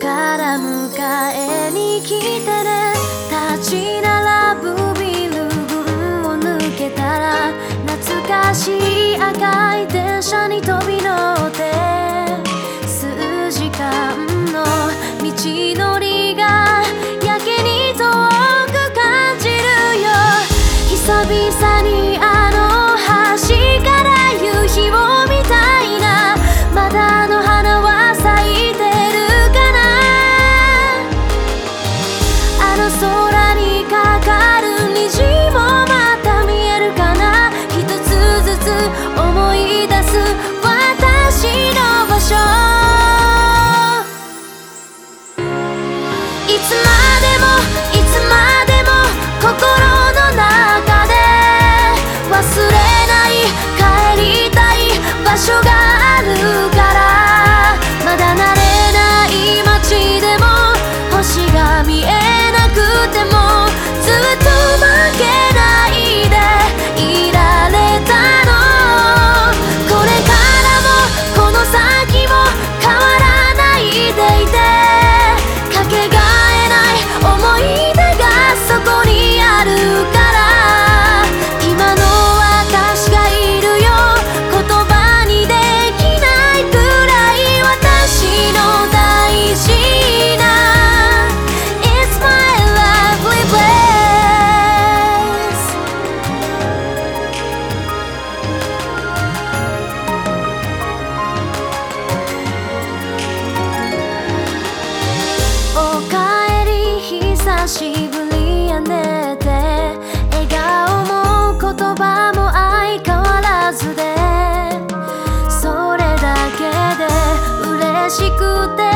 から迎えに来てね。立ち並ぶビル群を抜けたら懐かしい赤い電車に飛び乗る。me. しぶりやねって笑顔も言葉も相変わらずでそれだけで嬉しくて。